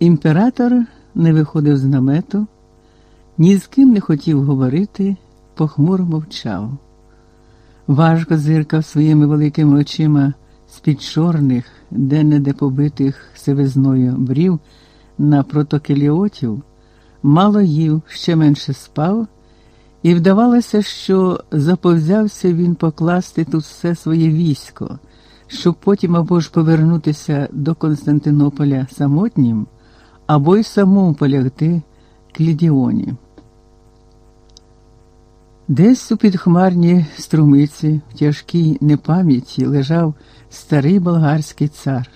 Імператор не виходив з намету, ні з ким не хотів говорити, похмуро мовчав. Важко зиркав своїми великими очима з-під чорних, де-не-де побитих сивизною брів на протокеліотів, мало їв, ще менше спав, і вдавалося, що заповзявся він покласти тут все своє військо, щоб потім або ж повернутися до Константинополя самотнім або й самому полягти к Лідіоні. Десь у підхмарній струмиці, в тяжкій непам'яті лежав старий болгарський цар.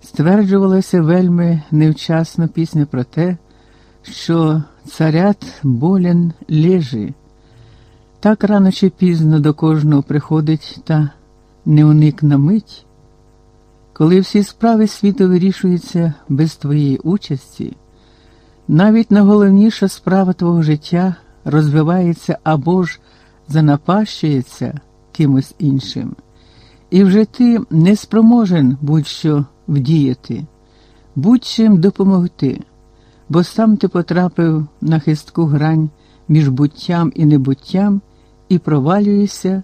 Стверджувалася вельми невчасно пісня про те, що царят болен лежи. Так рано чи пізно до кожного приходить та неуникна мить, коли всі справи світу вирішуються без твоєї участі, навіть найголовніша справа твого життя розвивається або ж занапащується кимось іншим, і вже ти не спроможен будь-що вдіяти, будь-чим допомогти, бо сам ти потрапив на хистку грань між буттям і небуттям і провалюєшся,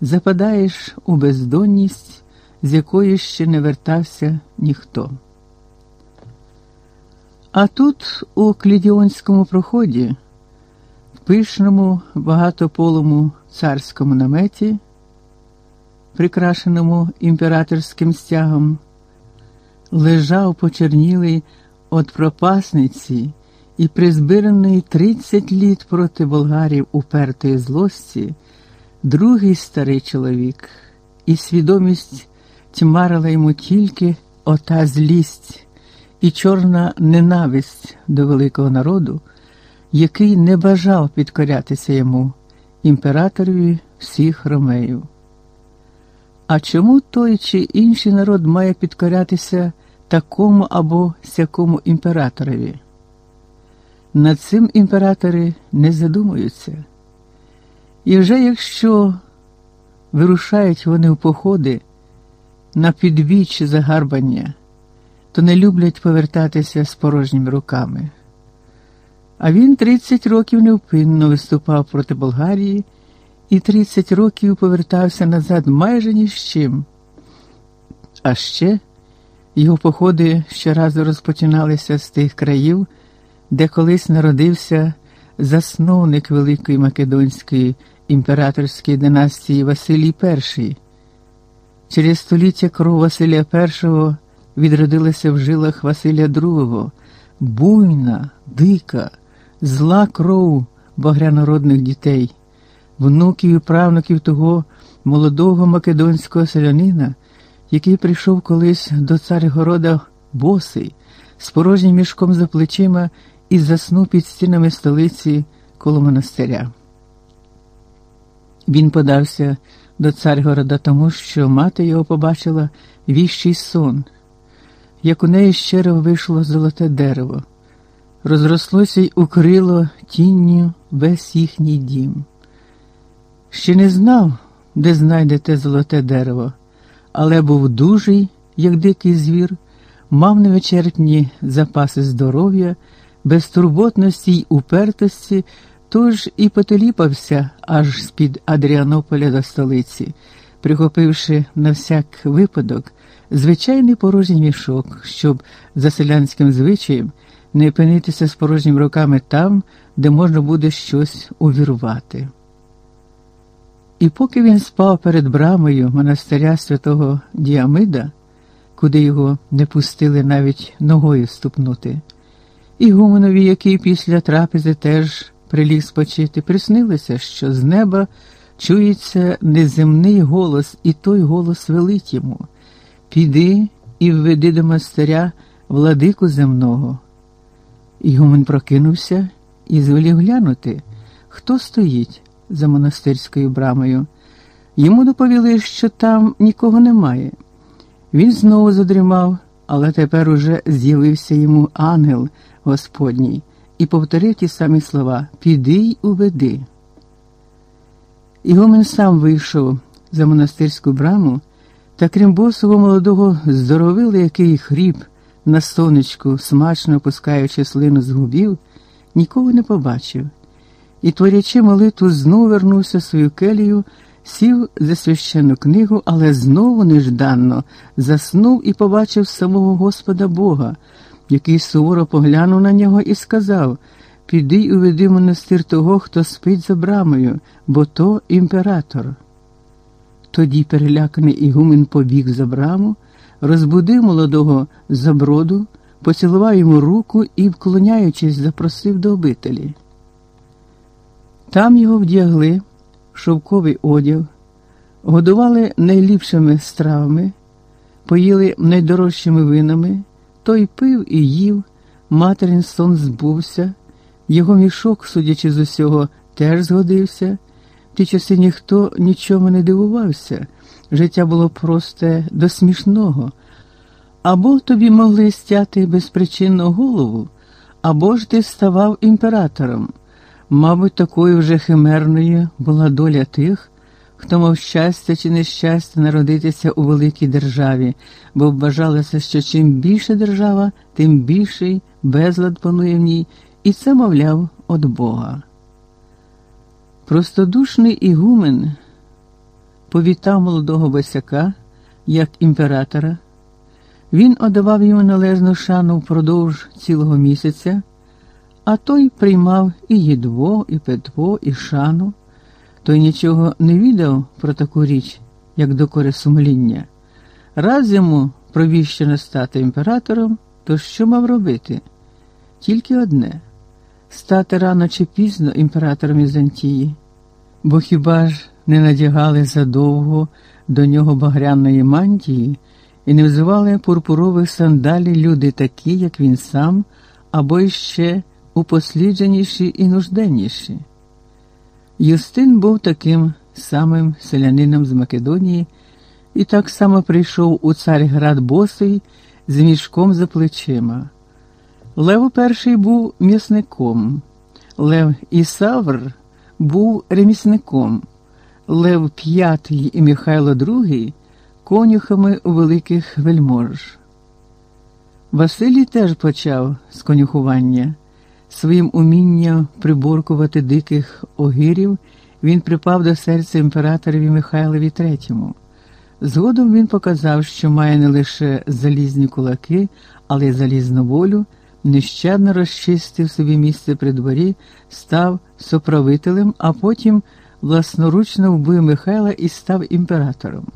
западаєш у бездонність з якої ще не вертався ніхто. А тут, у Клідіонському проході, в пишному багатополому царському наметі, прикрашеному імператорським стягом, лежав почернілий от пропасниці і призбираний тридцять літ проти болгарів упертої злості, другий старий чоловік, і свідомість тьмарила йому тільки ота злість і чорна ненависть до великого народу, який не бажав підкорятися йому, імператорові всіх ромеїв. А чому той чи інший народ має підкорятися такому або сякому імператорові? Над цим імператори не задумуються. І вже якщо вирушають вони в походи, на підвічі загарбання, то не люблять повертатися з порожніми руками. А він 30 років невпинно виступав проти Болгарії і 30 років повертався назад майже ні з чим. А ще його походи щоразу розпочиналися з тих країв, де колись народився засновник Великої Македонської імператорської династії Василій І. Через століття кров Василя І відродилася в жилах Василя II, буйна, дика, зла кров багрянородних дітей, внуків і правнуків того молодого македонського селянина, який прийшов колись до Царгорода босий, з порожнім мішком за плечима і заснув під стінами столиці коло монастиря. Він подався до Царгорода тому, що мати його побачила віщий сон, як у неї щиро вийшло золоте дерево, розрослося й укрило тінню весь їхній дім. Ще не знав, де знайде те золоте дерево, але був дужий, як дикий звір, мав невичерпні запаси здоров'я, безтурботності й упертості. Тож і потеліпався аж з-під Адріанополя до столиці, прихопивши на всяк випадок звичайний порожній мішок, щоб за селянським звичаєм не опинитися з порожніми руками там, де можна буде щось увірвати. І поки він спав перед брамою монастиря святого Діамида, куди його не пустили навіть ногою ступнути, і гуманові, який після трапези теж приліг спочити, приснилося, що з неба чується неземний голос, і той голос велить йому Піди і введи до монастиря владику земного. Ігумен прокинувся і звелів глянути, хто стоїть за монастирською брамою. Йому доповіли, що там нікого немає. Він знову задрімав, але тепер уже з'явився йому ангел Господній і повторив ті самі слова Піди й уведи. Ігумен сам вийшов за монастирську браму, та крім босого молодого здоровили, який хріп на сонечку, смачно опускаючи слину з губів, нікого не побачив, і, творячи молитву, знову вернувся в свою келію, сів за священну книгу, але знову нежданно заснув і побачив самого Господа Бога, який суворо поглянув на нього і сказав Піди і уведи монастир того, хто спить за брамою, бо то імператор. Тоді переляканий Ігумен побіг за браму, розбудив молодого заброду, поцілував йому руку і, вклоняючись, запросив до обителі. Там його вдягли в шовковий одяг, годували найліпшими стравами, поїли найдорожчими винами, той пив і їв, материн сон збувся, його мішок, судячи з усього, теж згодився. В ті часи ніхто нічому не дивувався, життя було просте до смішного. Або тобі могли стяти безпричинно голову, або ж ти ставав імператором. Мабуть, такою вже химерною була доля тих, хто мав щастя чи нещастя народитися у великій державі, бо вважалося, що чим більше держава, тим більший безлад панує в ній, і це, мовляв, від Бога. Простодушний ігумен повітав молодого босяка як імператора. Він одавав йому належну шану впродовж цілого місяця, а той приймав і їдво, і питво, і шану. Той нічого не відав про таку річ, як докори сумління. Раз йому провіщено стати імператором, то що мав робити? Тільки одне стати рано чи пізно імператором Візантії, бо хіба ж не надягали задовго до нього багряної мантії і не взивали пурпурових сандалій люди такі, як він сам, або іще упослідженіші і нужденніші. Юстин був таким самим селянином з Македонії і так само прийшов у Царьград босий з мішком за плечима. Лев перший був м'ясником, Лев Ісавр був ремісником, Лев п'ятий і Михайло другий конюхами у великих вельмож. Василій теж почав з конюхування. Своїм умінням приборкувати диких огирів він припав до серця імператорові Михайлові III. Згодом він показав, що має не лише залізні кулаки, але й залізну волю, нещадно розчистив собі місце при дворі, став соправителем, а потім власноручно вбив Михайла і став імператором.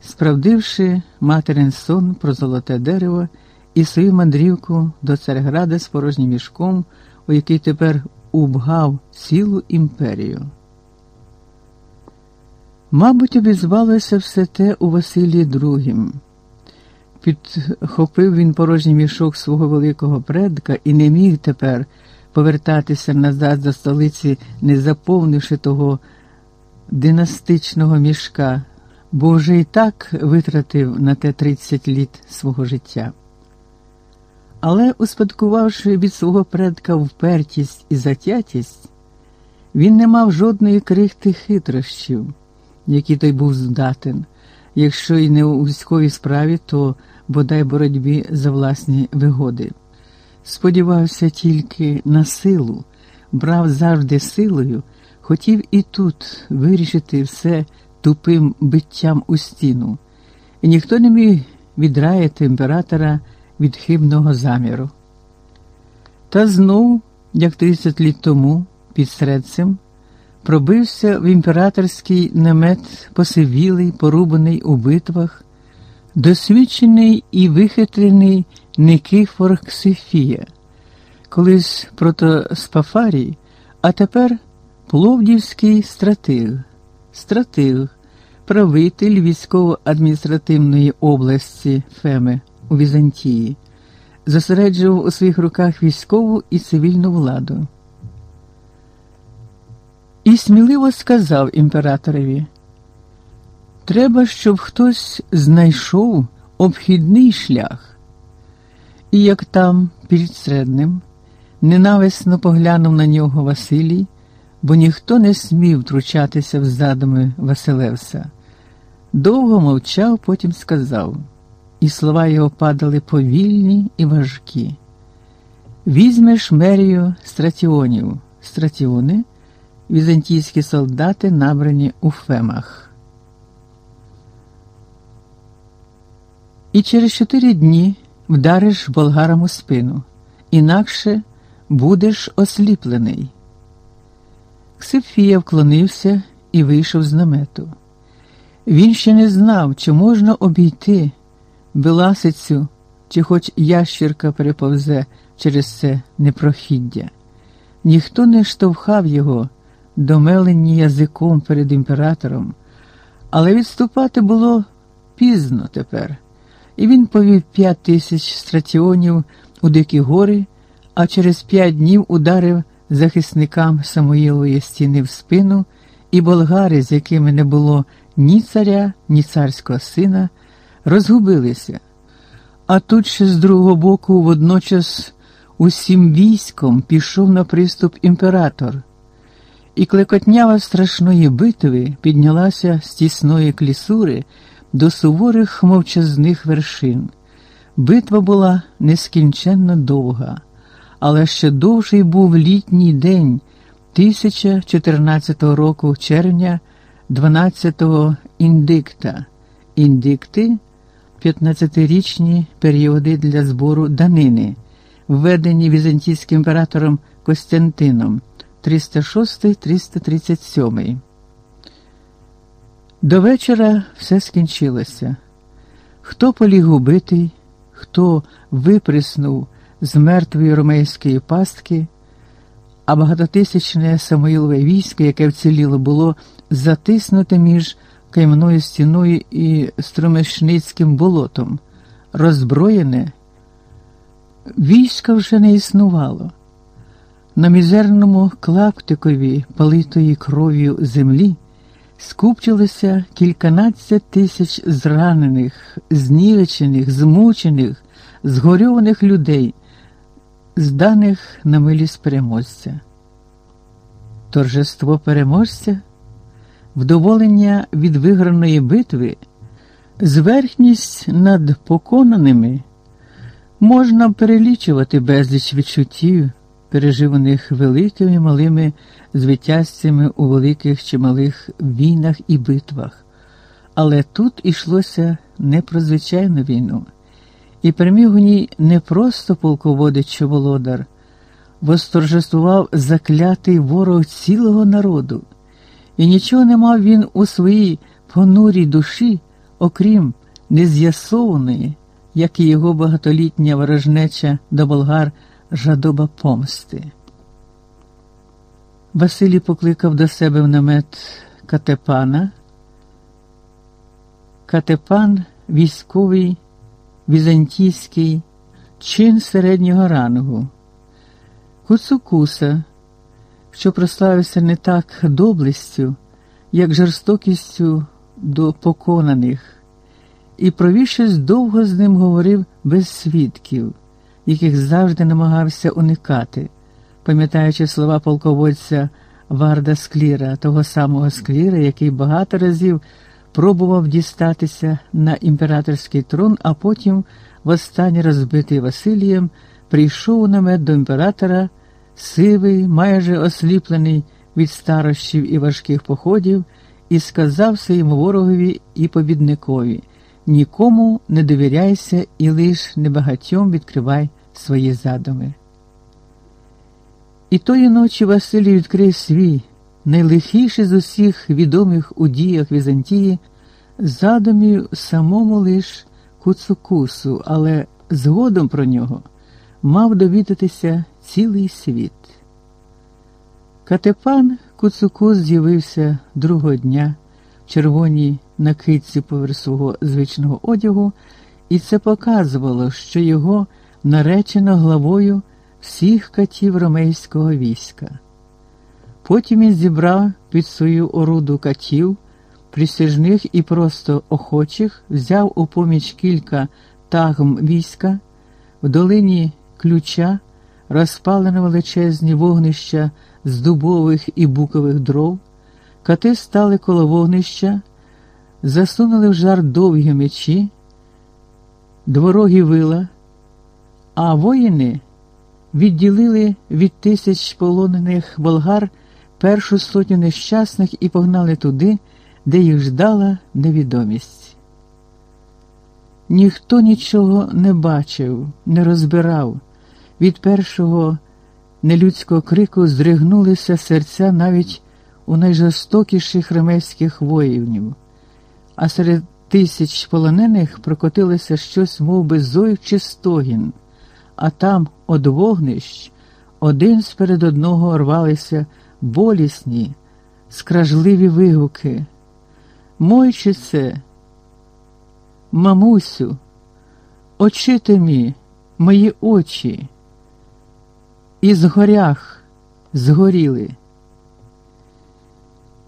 Справдивши материн сон про золоте дерево і свою мандрівку до Царграда з порожнім мішком, у який тепер убгав цілу імперію. Мабуть, обізвалося все те у Василії Другім. Підхопив він порожній мішок свого великого предка і не міг тепер повертатися назад до столиці, не заповнивши того династичного мішка, бо вже і так витратив на те 30 літ свого життя. Але, успадкувавши від свого предка впертість і затятість, він не мав жодної крихти хитрощів, які той був здатен, якщо й не у військовій справі, то бодай боротьбі за власні вигоди. Сподівався тільки на силу, брав завжди силою, хотів і тут вирішити все тупим биттям у стіну, і ніхто не міг відраяти імператора від хибного заміру. Та знов, як 30 літ тому, під середцем, пробився в імператорський намет посивілий, порубаний у битвах, досвідчений і вихитрений Никифор Ксифія, колись протоспафарій, а тепер Пловдівський стратиг, стратиг, правитель військово-адміністративної області Феми у Візантії, зосереджував у своїх руках військову і цивільну владу. І сміливо сказав імператорові: Треба, щоб хтось знайшов обхідний шлях. І як там, перед середним, ненависно поглянув на нього Василій, бо ніхто не смів втручатися в задуми Василевса. Довго мовчав, потім сказав. І слова його падали повільні і важкі. Візьмеш мерію стратіонів, стратіони, візантійські солдати, набрані у фемах. І через чотири дні вдариш болгарам у спину, інакше будеш осліплений. Ксифія вклонився і вийшов з намету. Він ще не знав, чи можна обійти Беласицю, чи хоч ящірка переповзе через це непрохіддя. Ніхто не штовхав його, домелені язиком перед імператором, але відступати було пізно тепер, і він повів п'ять тисяч стратіонів у дикі гори, а через п'ять днів ударив захисникам Самоїлової стіни в спину, і болгари, з якими не було ні царя, ні царського сина, розгубилися. А тут ще з другого боку водночас усім військом пішов на приступ імператор, і клекотнява страшної битви піднялася з тісної клісури до суворих мовчазних вершин. Битва була нескінченно довга, але ще довший був літній день 1014 року червня 12-го індикта. Індикти 15-річні періоди для збору данини, введені візантійським імператором Костянтином 306-337. До вечора все скінчилося. Хто поліг убитий, хто виприснув з мертвої ромейської пастки, а багатотисячне Самоїлове військо, яке вціліло, було затиснуте між кам'яною стіною і Струмешницьким болотом, роззброєне, війська вже не існувало. На мізерному клаптикові, палитої кров'ю землі, скупчилося кільканадцять тисяч зранених, знівечених, змучених, згорьованих людей, зданих на милість переможця. Торжество переможця вдоволення від виграної битви, зверхність над поконаними можна перелічувати безліч відчуттів, переживаних великими і малими звитязцями у великих чи малих війнах і битвах. Але тут ішлося не про звичайну війну, і переміг у ній не просто полководець чи володар, восторжествував заклятий ворог цілого народу. І нічого не мав він у своїй понурій душі, окрім нез'ясованої, як і його багатолітня ворожнеча до болгар жадоба помсти. Василій покликав до себе в намет Катепана. Катепан військовий, візантійський, чин середнього рангу, Куцукуса що прославився не так доблестю, як жорстокістю до поконаних, і провівшись довго з ним говорив без свідків, яких завжди намагався уникати, пам'ятаючи слова полководця Варда Скліра, того самого Скліра, який багато разів пробував дістатися на імператорський трон, а потім, востаннє розбитий Василієм, прийшов у намет до імператора сивий, майже осліплений від старощів і важких походів, і сказав своєму ворогові і побідникові нікому не довіряйся і лиш небагатьом відкривай свої задуми. І тої ночі Василій відкрив свій, найлихіший з усіх відомих у діях Візантії, задумів самому лиш Куцукусу, але згодом про нього мав довідатися цілий світ. Катепан Куцукус з'явився другого дня в червоній накидці поверх свого звичного одягу, і це показувало, що його наречено главою всіх катів ромейського війська. Потім він зібрав під свою оруду катів, присяжних і просто охочих, взяв у поміч кілька тагм війська в долині ключа розпалено величезні вогнища з дубових і букових дров, кати стали коло вогнища, засунули в жар довгі мечі, дворогі вила, а воїни відділили від тисяч полонених болгар першу сотню нещасних і погнали туди, де їх ждала невідомість. Ніхто нічого не бачив, не розбирав. Від першого нелюдського крику здригнулися серця навіть у найжорстокіших ремейських воїнів, а серед тисяч полонених прокотилося щось, мов би, зой чи стогін, а там, од вогнищ, один сперед одного рвалися болісні, скражливі вигуки. Мойче це, мамусю, очите мі, мої очі, і згорях згоріли.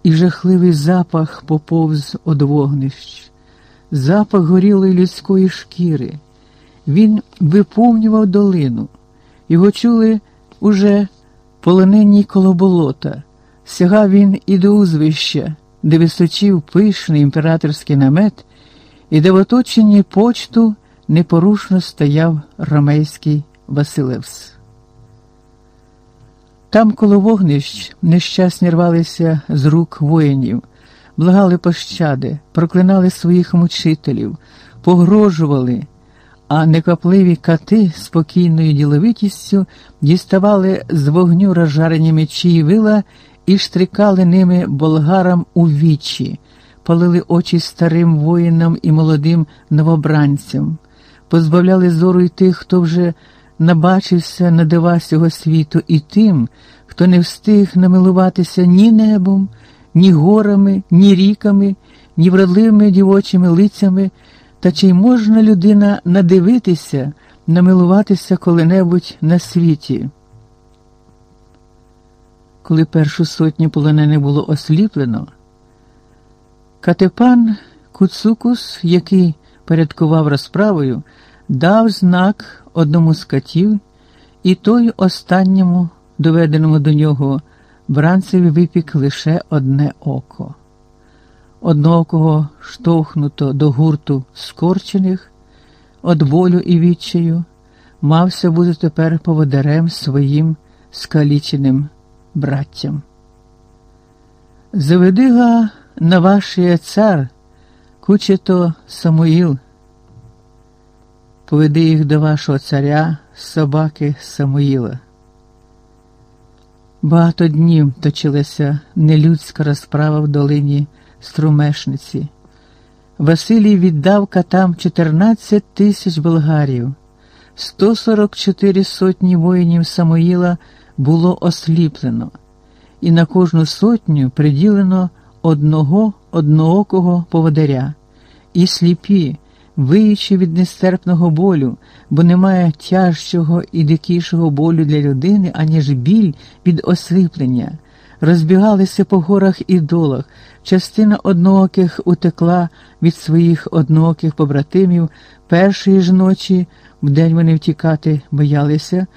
І жахливий запах поповз од вогнищ, запах горілої людської шкіри. Він виповнював долину, його чули уже полоненні коло болота, сягав він і до узвища, де височив пишний імператорський намет, і де в оточенні почту непорушно стояв ромейський Василевс. Там коло вогнищ нещасні рвалися з рук воїнів, благали пощади, проклинали своїх мучителів, погрожували, а неквапливі кати спокійною діловитістю діставали з вогню розжарені мечі і вила і штрикали ними болгарам у вічі, палили очі старим воїнам і молодим новобранцям, позбавляли зору й тих, хто вже набачився на дива цього світу, і тим, хто не встиг намилуватися ні небом, ні горами, ні ріками, ні вродливими дівочими лицями, та чи можна людина надивитися, намилуватися коли-небудь на світі. Коли першу сотню полонених було осліплено, Катепан Куцукус, який порядкував розправою, дав знак одному з катів, і той останньому, доведеному до нього, бранцеві випік лише одне око. Однокого штовхнуто до гурту скорчених, од болю і відчаю, мався бути тепер поводарем своїм скаліченим браттям. Заведига на ваші цар, кучето Самуїл, поведи їх до вашого царя, собаки Самуїла. Багато днів точилася нелюдська розправа в долині Струмешниці. Василій віддав катам 14 тисяч болгарів, 144 сотні воїнів Самуїла було осліплено, і на кожну сотню приділено одного одноокого поводаря, і сліпі, виючи від нестерпного болю, бо немає тяжчого і дикішого болю для людини, аніж біль від осліплення, розбігалися по горах і долах. Частина однооких утекла від своїх однооких побратимів першої ж ночі, вдень вони втікати боялися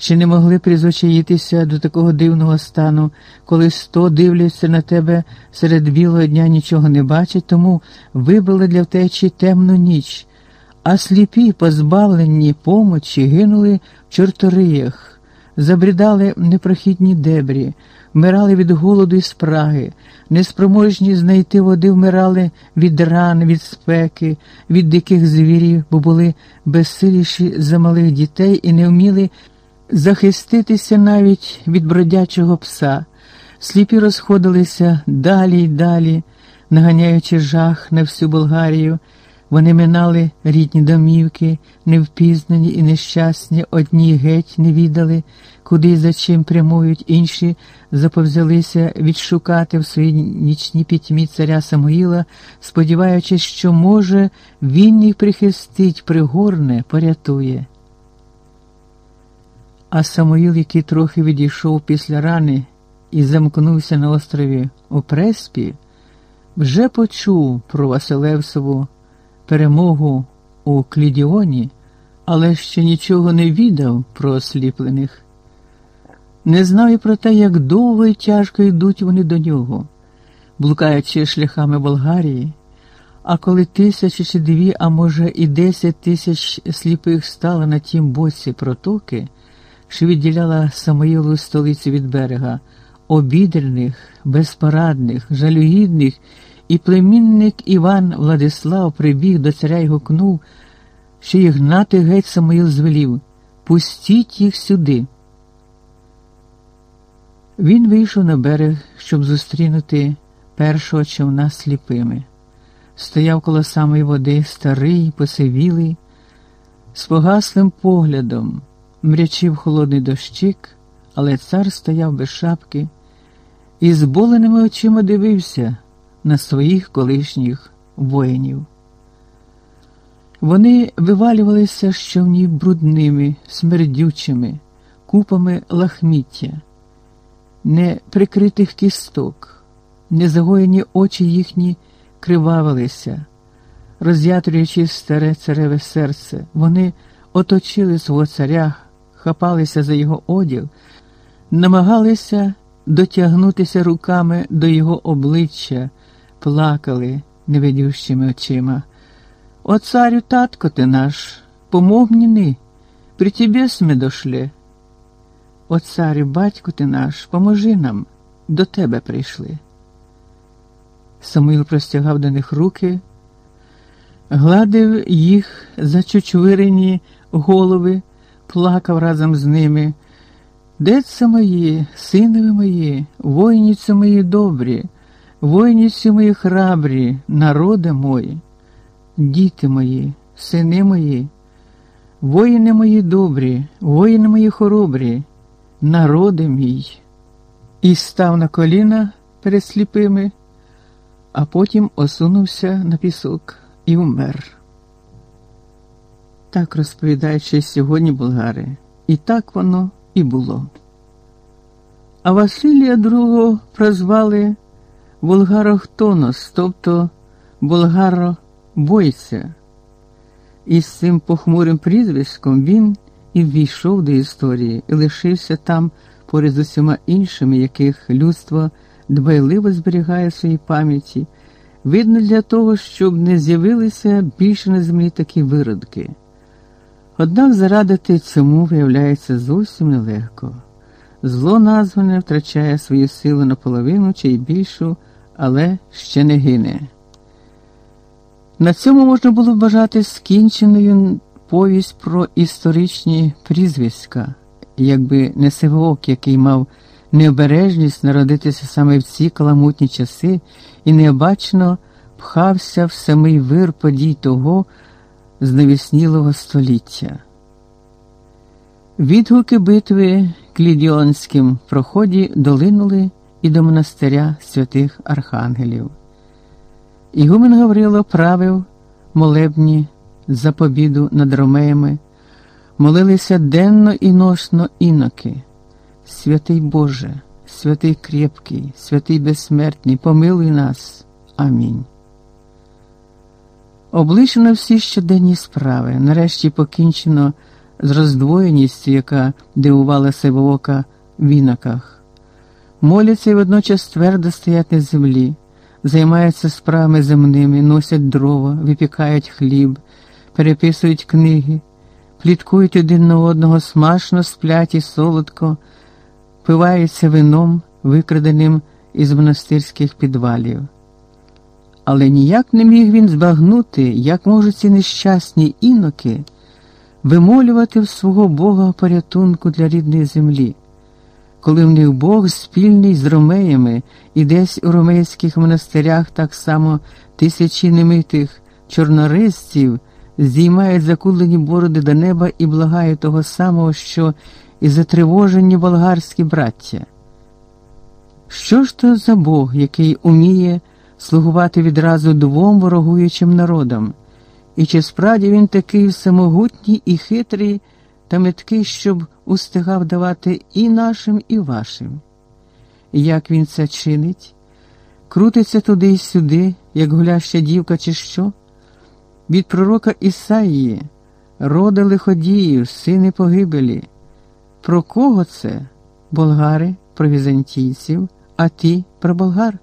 ще не могли призвичаїтися до такого дивного стану, коли сто дивляться на тебе серед білого дня нічого не бачать, тому вибрали для втечі темну ніч, а сліпі, позбавлені помочі, гинули в чорториях, забрідали непрохідні дебрі, вмирали від голоду і спраги, неспроможні знайти води, вмирали від ран, від спеки, від диких звірів, бо були безсиліші за малих дітей і не вміли захиститися навіть від бродячого пса. Сліпі розходилися далі й далі, наганяючи жах на всю Болгарію. Вони минали рідні домівки, невпізнані і нещасні, одні геть не відали, куди і за чим прямують, інші заповзялися відшукати в своїй нічній пітьмі царя Самуїла, сподіваючись, що, може, він їх прихистить, пригорне, порятує. А Самуїл, який трохи відійшов після рани і замкнувся на острові у Преспі, вже почув про Василевсову перемогу у Клідіоні, але ще нічого не відав про осліплених. Не знав і про те, як довго і тяжко йдуть вони до нього, блукаючи шляхами Болгарії, А коли тисячі чи дві, а може і десять тисяч сліпих стало на тім боці протоки, що відділяла Самоїлу столицю від берега, обідрених, безпорадних, жалюгідних, і племінник Іван Владислав прибіг до царя й гукнув, що їх гнати геть Самоїл звелів пустіть їх сюди. Він вийшов на берег, щоб зустрінути першого човна сліпими. Стояв коло самої води старий, посивілий, з погаслим поглядом, мрячив холодний дощик, але цар стояв без шапки і з боленими очима дивився на своїх колишніх воїнів. Вони вивалювалися з човнів брудними, смердючими, купами лахміття, неприкритих кісток, незагоєні очі їхні кривавилися, роз'ятрюючи старе цареве серце, вони оточили свого царя, хапалися за його одяг, намагалися дотягнутися руками до його обличчя, плакали невидющими очима. О, царю, татко ти наш, помог мені, при тебе сме дошле. О, царю, батько ти наш, поможи нам, до тебе прийшли. Самуїл простягав до них руки, гладив їх зачучвирені голови, плакав разом з ними. Деце мої, синові мої, воїніці мої добрі, воїніці мої храбрі, народи мої, діти мої, сини мої, воїни мої добрі, воїни мої хоробрі, народи мій. І став на коліна перед сліпими а потім осунувся на пісок і вмер. Так розповідаючи сьогодні болгари, і так воно і було. А Василія II прозвали Волгарохтонос, тобто Болгаро-бойця. І з цим похмурим прізвиськом він і ввійшов до історії і лишився там поряд з усіма іншими, яких людство дбайливо зберігає в своїй пам'яті, видно для того, щоб не з'явилися більше на землі такі виродки. Однак зарадити цьому виявляється зовсім нелегко. Зло назване втрачає свою силу наполовину чи й більшу, але ще не гине. На цьому можна було вважати скінченою повість про історичні прізвиська, якби не Сивок, який мав необережність народитися саме в ці каламутні часи і необачно пхався в самий вир подій того зневіснілого століття. Відгуки битви Клідіонським проході долинули і до монастиря святих архангелів. Ігумен Гаврило правив молебні за побіду над ромеями, молилися денно і ношно іноки. Святий Боже, святий крепкий, святий безсмертний, помилуй нас. Амінь. Облишено всі щоденні справи, нарешті покінчено з роздвоєністю, яка дивувала себе ока в іноках. Моляться і водночас твердо стоять на землі, займаються справами земними, носять дрова, випікають хліб, переписують книги, пліткують один на одного смачно сплять і солодко впивається вином, викраденим із монастирських підвалів. Але ніяк не міг він збагнути, як можуть ці нещасні іноки вимолювати в свого Бога порятунку для рідної землі, коли в них Бог спільний з ромеями і десь у ромейських монастирях так само тисячі немитих чорнорисців здіймають закулені бороди до неба і благають того самого, що і затривожені болгарські браття. Що ж то за Бог, який уміє слугувати відразу двом ворогуючим народам, і чи справді він такий всемогутній і хитрий та меткий, щоб устигав давати і нашим, і вашим? Як він це чинить? Крутиться туди й сюди, як гуляща дівка, чи що? Від пророка Ісаїї, рода лиходіїв, сини погибелі. Про кого це? Болгари про візантійців, а ті про болгар.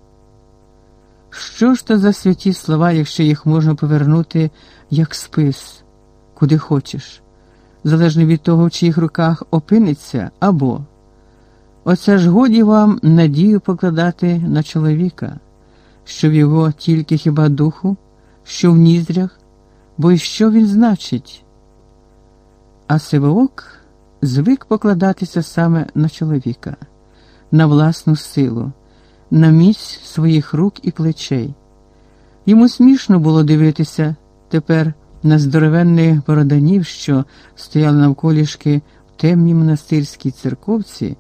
Що ж то за святі слова, якщо їх можна повернути як спис, куди хочеш, залежно від того, в чиїх руках опиниться або. Оце ж годі вам надію покладати на чоловіка, що в його тільки хіба духу, що в ніздрях, бо й що він значить. А Сивоок звик покладатися саме на чоловіка, на власну силу, на міць своїх рук і плечей. Йому смішно було дивитися тепер на здоровенних бороданів, що стояли навколішки в темній монастирській церковці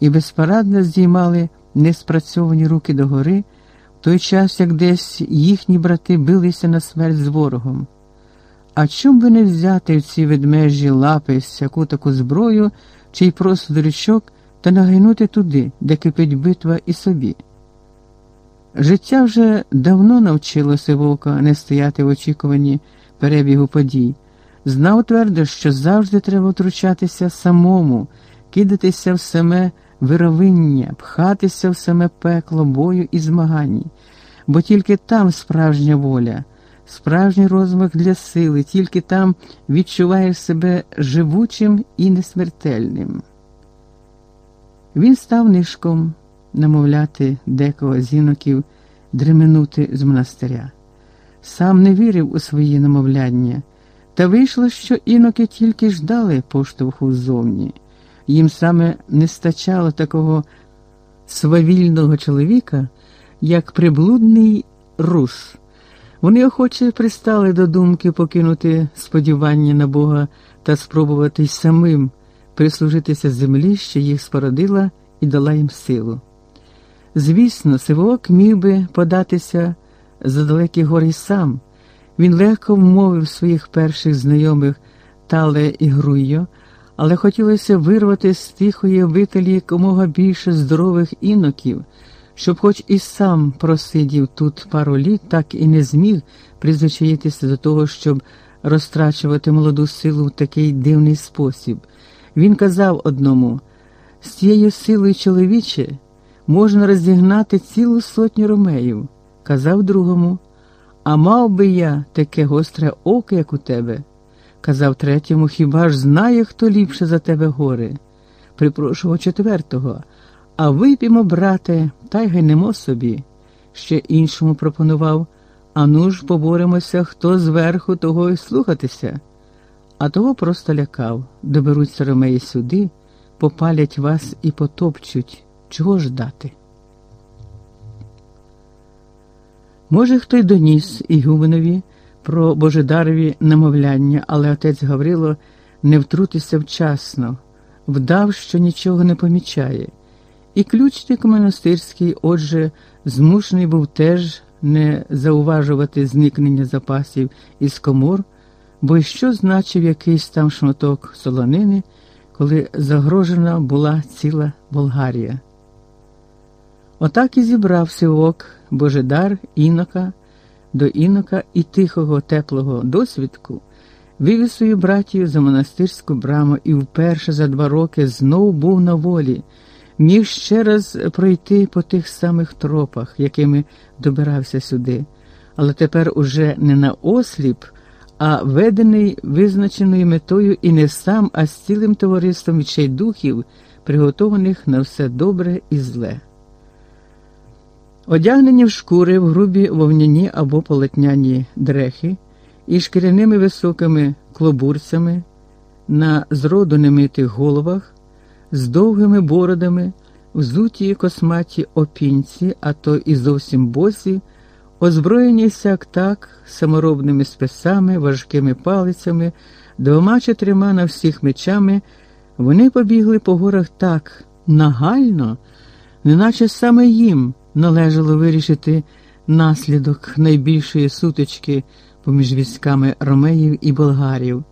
і безпарадно здіймали неспрацьовані руки догори, в той час, як десь їхні брати билися на смерть з ворогом. А чом би не взяти в ці ведмежі лапи всяку таку зброю, чи й просто дорічок, та нагинути туди, де кипить битва і собі? Життя вже давно навчилося вовка не стояти в очікуванні перебігу подій, знав твердо, що завжди треба втручатися самому, кидатися в саме вировиння, пхатися в саме пекло бою і змагань, бо тільки там справжня воля, справжній розмах для сили, тільки там відчуваєш себе живучим і несмертельним. Він став нишком намовляти декого з іноків дременути з монастиря. Сам не вірив у свої намовляння, та вийшло, що іноки тільки ждали поштовху ззовні. Їм саме не стачало такого свавільного чоловіка, як приблудний рус. Вони охоче пристали до думки покинути сподівання на Бога та спробувати й самим прислужитися землі, що їх спородила і дала їм силу. Звісно, Сивок міг би податися за далекі гори сам. Він легко вмовив своїх перших знайомих Тале і Груйо, але хотілося вирвати з тихої обителі якомога більше здорових іноків, щоб, хоч і сам просидів тут пару літ, так і не зміг призвичаїтися до того, щоб розтрачувати молоду силу в такий дивний спосіб. Він казав одному з цією силою чоловіче можна розігнати цілу сотню ромеїв, казав другому, а мав би я таке гостре око, як у тебе. Казав третьому, хіба ж знає, хто ліпше за тебе гори? Припрошував четвертого, а вип'ємо, брате, та й гайнемо собі. Ще іншому пропонував ану ж поборемося, хто зверху того й слухатися. А того просто лякав доберуться ромеї сюди, попалять вас і потопчуть. Чого ж дати? Може, хто й доніс Ігуменові про Божедарові намовляння, але отець Гаврило не втрутився вчасно, вдав, що нічого не помічає. І ключник монастирський, отже, змушений був теж не зауважувати зникнення запасів із комор, бо що значив якийсь там шматок солонини, коли загрожена була ціла Болгарія. Отак і зібрав Сивок Божедар інока до інока і тихого, теплого досвідку, вивів свою братію за монастирську браму і вперше за два роки знов був на волі, міг ще раз пройти по тих самих тропах, якими добирався сюди, але тепер уже не на осліп, а ведений визначеною метою і не сам, а з цілим товариством відчайдухів, приготованих на все добре і зле. Одягнені в шкури в грубі вовняні або полотняні дрехи і шкіряними високими клобурцями на зроду немитих головах, з довгими бородами, взуті косматі опінці, а то і зовсім босі, озброєні сяк так саморобними списами, важкими палицями, двома чи трьома на всіх мечами, вони побігли по горах так нагально, неначе саме їм належало вирішити наслідок найбільшої сутички поміж військами ромеїв і болгарів.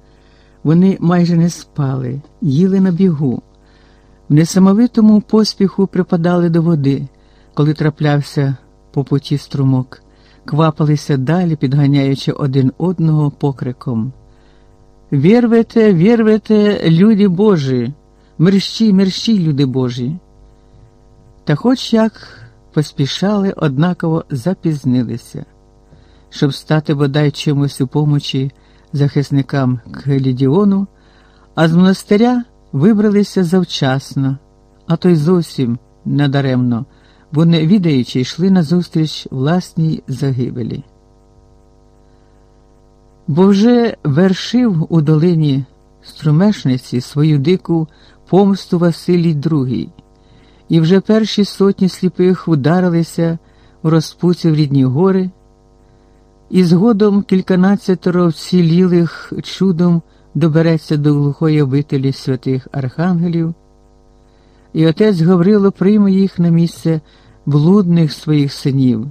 Вони майже не спали, їли на бігу. В несамовитому поспіху припадали до води, коли траплявся по путі струмок, квапилися далі, підганяючи один одного покриком. Вірвете, вірвете, люди Божі, мерщі, мерщі, люди Божі. Та хоч як поспішали, однаково запізнилися. Щоб стати бодай чимось у помочі захисникам Келідіону, а з монастиря вибралися завчасно, а то й зовсім надаремно, бо не відаючи, йшли назустріч власній загибелі. Бо вже вершив у долині струмешниці свою дику помсту Василій II, і вже перші сотні сліпих ударилися у розпуці в рідні гори, і згодом кільканадцятеро вцілілих чудом добереться до глухої обителі святих архангелів, і отець Гаврило прийме їх на місце блудних своїх синів,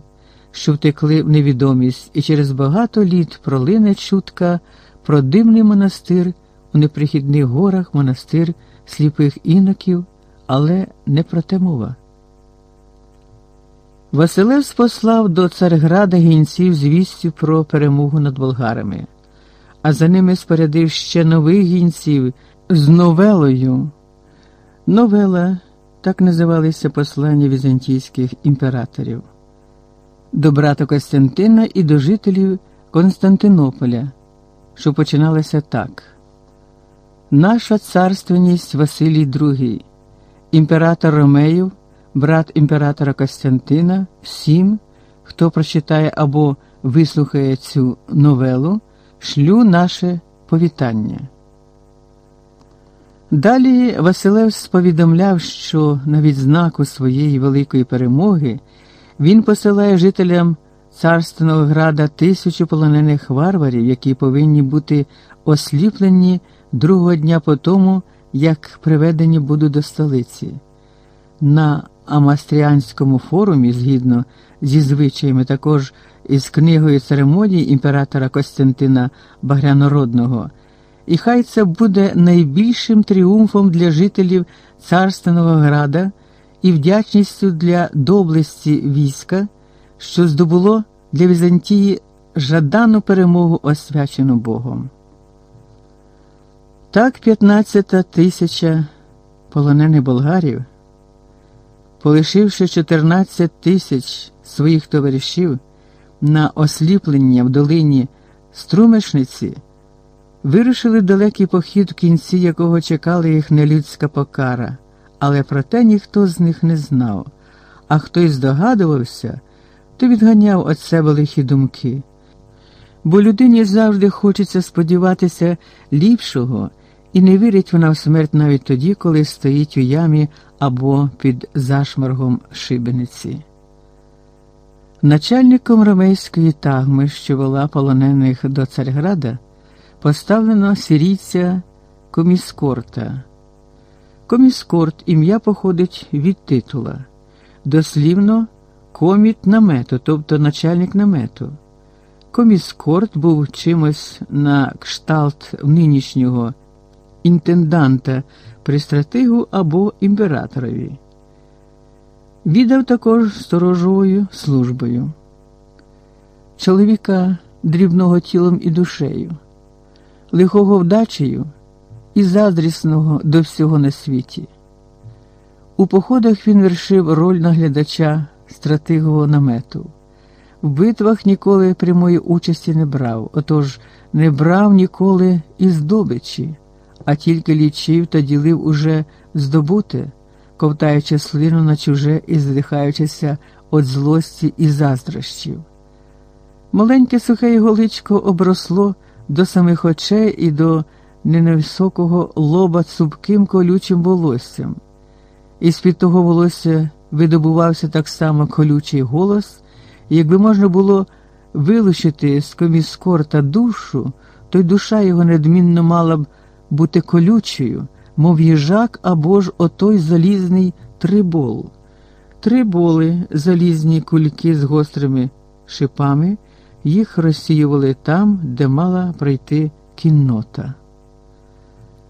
що втекли в невідомість, і через багато літ пролине чутка про дивний монастир у неприхідних горах монастир сліпих іноків, але не про те мова. Василевс послав до Царграда гінців з вістю про перемогу над болгарами, а за ними спорядив ще нових гінців з новелою. Новела так називалися послання візантійських імператорів, до брата Костянтина і до жителів Константинополя, що починалося так. Наша царственність Василій II, імператор Ромеїв, брат імператора Костянтина, всім, хто прочитає або вислухає цю новелу, шлю наше повітання. Далі Василевс повідомляв, що на відзнаку своєї великої перемоги він посилає жителям царственного града тисячу полонених варварів, які повинні бути осліплені другого дня по тому, як приведені будуть до столиці. На Амастріанському форумі, згідно зі звичаями, також із книгою церемонії імператора Костянтина Багрянородного, і хай це буде найбільшим тріумфом для жителів Царственного Града і вдячністю для доблесті війська, що здобуло для Візантії жадану перемогу, освячену Богом. Так, 15 тисяча полонених болгарів, полишивши 14 тисяч своїх товаришів на осліплення в долині Струмешниці, вирушили далекий похід, в кінці якого чекала їх нелюдська покара, але про те ніхто з них не знав, а хтось здогадувався, то відганяв від себе лихі думки. Бо людині завжди хочеться сподіватися ліпшого. І не вірить вона в смерть навіть тоді, коли стоїть у ямі або під зашморгом шибениці. Начальником ромейської тагми, що вела полонених до Царграда, поставлено сирійця коміскорта. Коміскорт ім'я походить від титула, дослівно коміт намету, тобто начальник намету. Коміскорт був чимось на кшталт нинішнього інтенданта при стратегу або імператорові. Віддав також сторожовою службою, чоловіка дрібного тілом і душею, лихого вдачею і заздрісного до всього на світі. У походах він вершив роль наглядача стратегового намету. В битвах ніколи прямої участі не брав, отож не брав ніколи і здобичі а тільки лічив та ділив уже здобуте, ковтаючи слину на чуже і здихаючися від злості і заздрощів. Маленьке сухе його личко обросло до самих очей і до ненависокого лоба цупким колючим волоссям, і з під того волосся видобувався так само колючий голос, якби можна було вилучити з коміскорта душу, то й душа його недмінно мала б бути колючою, мов їжак або ж отой залізний трибол. Триболи, залізні кульки з гострими шипами, їх розсіювали там, де мала пройти кіннота.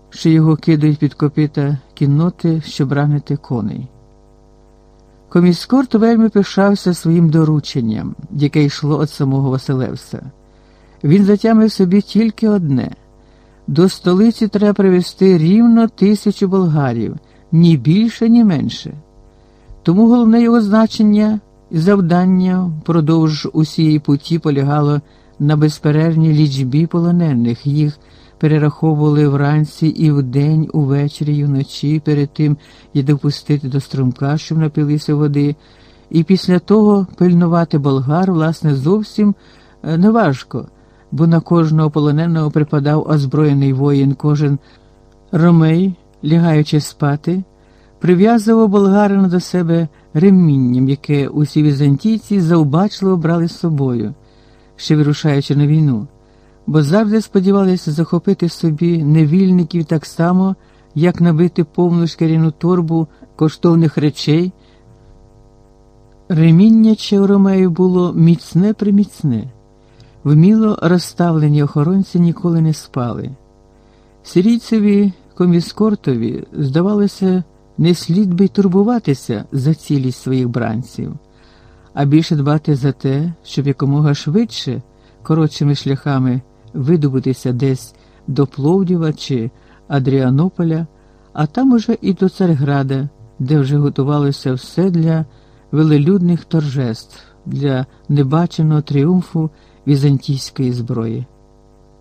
Що його кидають під копита кінноти, щоб ранити коней. Коміскорт вельми пишався своїм дорученням, яке йшло від самого Василевса. Він затямив собі тільки одне. До столиці треба привезти рівно тисячу болгарів, ні більше, ні менше. Тому головне його значення завдання впродовж усієї путі полягало на безперервній лічбі полонених. Їх перераховували вранці і вдень, увечері, і вночі, перед тим і допустити до струмка, щоб напилися води, і після того пильнувати болгар, власне, зовсім е, неважко, бо на кожного полоненого припадав озброєний воїн, кожен ромей, лягаючи спати, прив'язував болгарина до себе ремінням, яке усі візантійці завбачливо брали з собою, ще вирушаючи на війну бо завжди сподівалися захопити собі невільників так само, як набити повну шкіряну торбу коштовних речей. Реміння Чевромею було міцне приміцне, вміло розставлені охоронці ніколи не спали. Сирійцеві коміскортові, здавалося, не слід би й турбуватися за цілість своїх бранців, а більше дбати за те, щоб якомога швидше, коротшими шляхами видобутися десь до Пловдіва чи Адріанополя, а там уже і до Царграда, де вже готувалося все для велелюдних торжеств, для небаченого тріумфу візантійської зброї.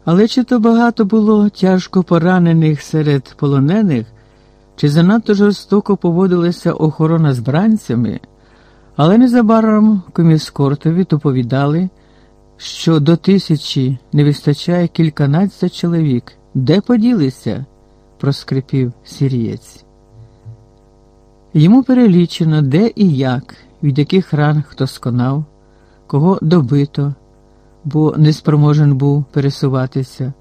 Але чи то багато було тяжко поранених серед полонених, чи занадто жорстоко поводилася охорона з бранцями, але незабаром коміскортові доповідали, що до тисячі не вистачає кільканадцять чоловік. Де поділися? проскрипів сірієць. Йому перелічено, де і як, від яких ран хто сконав, кого добито, бо неспроможен був пересуватися.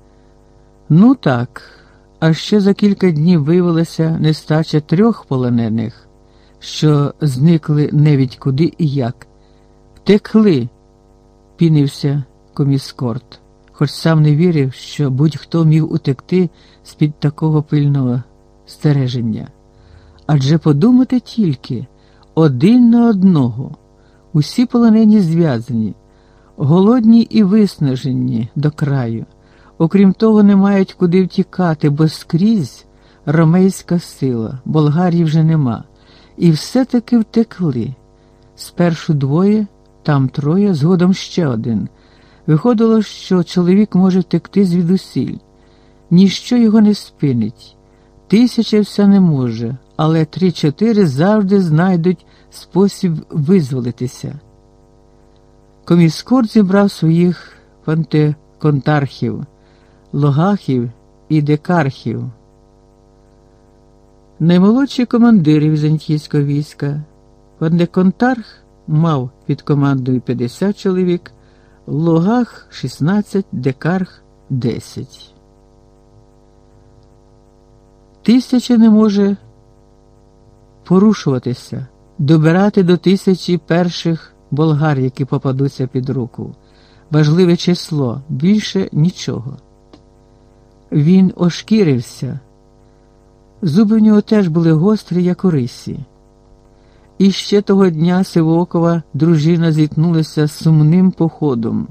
Ну так, а ще за кілька днів виявилася нестача трьох полонених, що зникли невідь куди і як, втекли пінився коміскорт, хоч сам не вірив, що будь-хто міг утекти з-під такого пильного стереження. Адже подумати тільки один на одного, усі полонені зв'язані, голодні і виснажені до краю, окрім того, не мають куди втікати, бо скрізь ромейська сила, болгарії вже нема, і все-таки втекли. Спершу двоє там троє, згодом ще один. Виходило, що чоловік може втекти звідусіль, ніщо його не спинить. Тисяча все не може, але три-чотири завжди знайдуть спосіб визволитися. Коміскор зібрав своїх пантеконтархів, логахів і декархів. Наймолодші командири візантійського війська, пантеконтарх мав під командою 50 чоловік, логах 16, декарх 10. Тисяча не може порушуватися, добирати до тисячі перших болгар, які попадуться під руку. Важливе число, більше нічого. Він ошкірився. Зуби в нього теж були гострі, як у рисі. І ще того дня Сивокова дружина зіткнулася з сумним походом.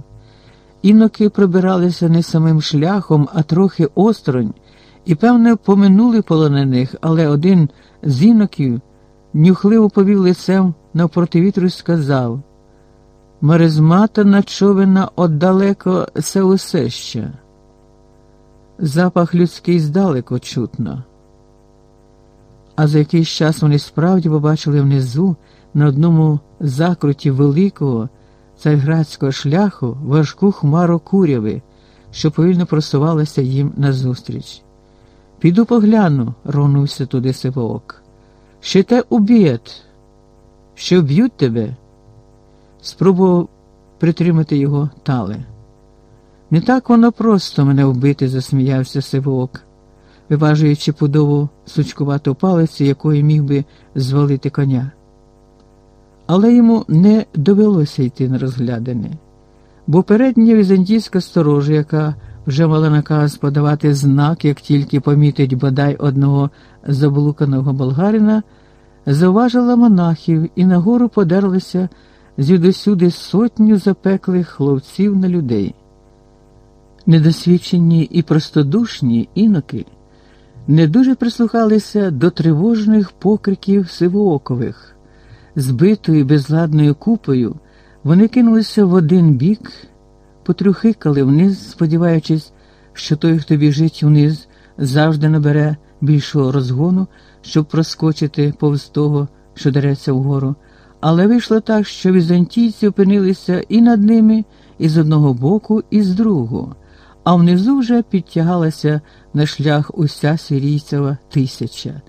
Іноки пробиралися не самим шляхом, а трохи осторонь, і, певне, поминули полонених, але один з іноків нюхливо повів лицем навпроти вітру і сказав Маризмата начовина оддалеко се усе ще. Запах людський здалеко чутно. А за якийсь час вони справді побачили внизу на одному закруті великого царградського шляху важку хмару куряви, що повільно просувалася їм назустріч. Піду погляну, ронувся туди Сивоок. Ще те уб'єт, що вб'ють тебе. Спробував притримати його тале. Не так воно просто мене вбити, засміявся Сивоок виважуючи пудову сучкувату палицю, якою міг би звалити коня. Але йому не довелося йти на розглядини, бо передня візантійська сторожа, яка вже мала наказ подавати знак, як тільки помітить бодай одного заблуканого болгарина, зауважила монахів і нагору подерлися звідусюди сотню запеклих хлопців на людей. Недосвідчені і простодушні іноки не дуже прислухалися до тривожних покриків сивоокових, збитою безладною купою, вони кинулися в один бік, потрюхикали вниз, сподіваючись, що той, хто біжить вниз, завжди набере більшого розгону, щоб проскочити повз того, що дереться вгору. Але вийшло так, що візантійці опинилися і над ними, і з одного боку, і з другого, а внизу вже підтягалася на шлях уся сирійцева тисяча,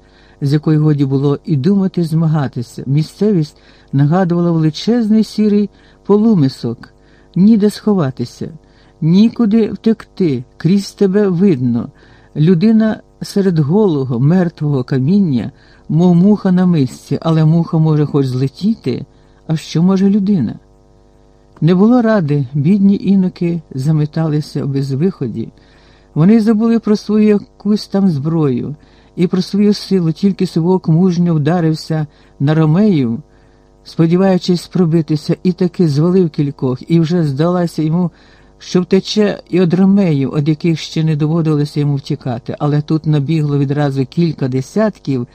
з якої годі було і думати змагатися. Місцевість нагадувала величезний сірий полумисок, ніде сховатися, нікуди втекти, крізь тебе видно. Людина серед голого, мертвого каміння, мов муха на мисці, але муха може хоч злетіти, а що може людина? Не було ради, бідні іноки заметалися в безвиході. Вони забули про свою якусь там зброю і про свою силу, тільки сивок мужньо вдарився на ромеїв, сподіваючись пробитися, і таки звалив кількох, і вже здалася йому що втече і од ромеїв, од яких ще не доводилося йому втікати, але тут набігло відразу кілька десятків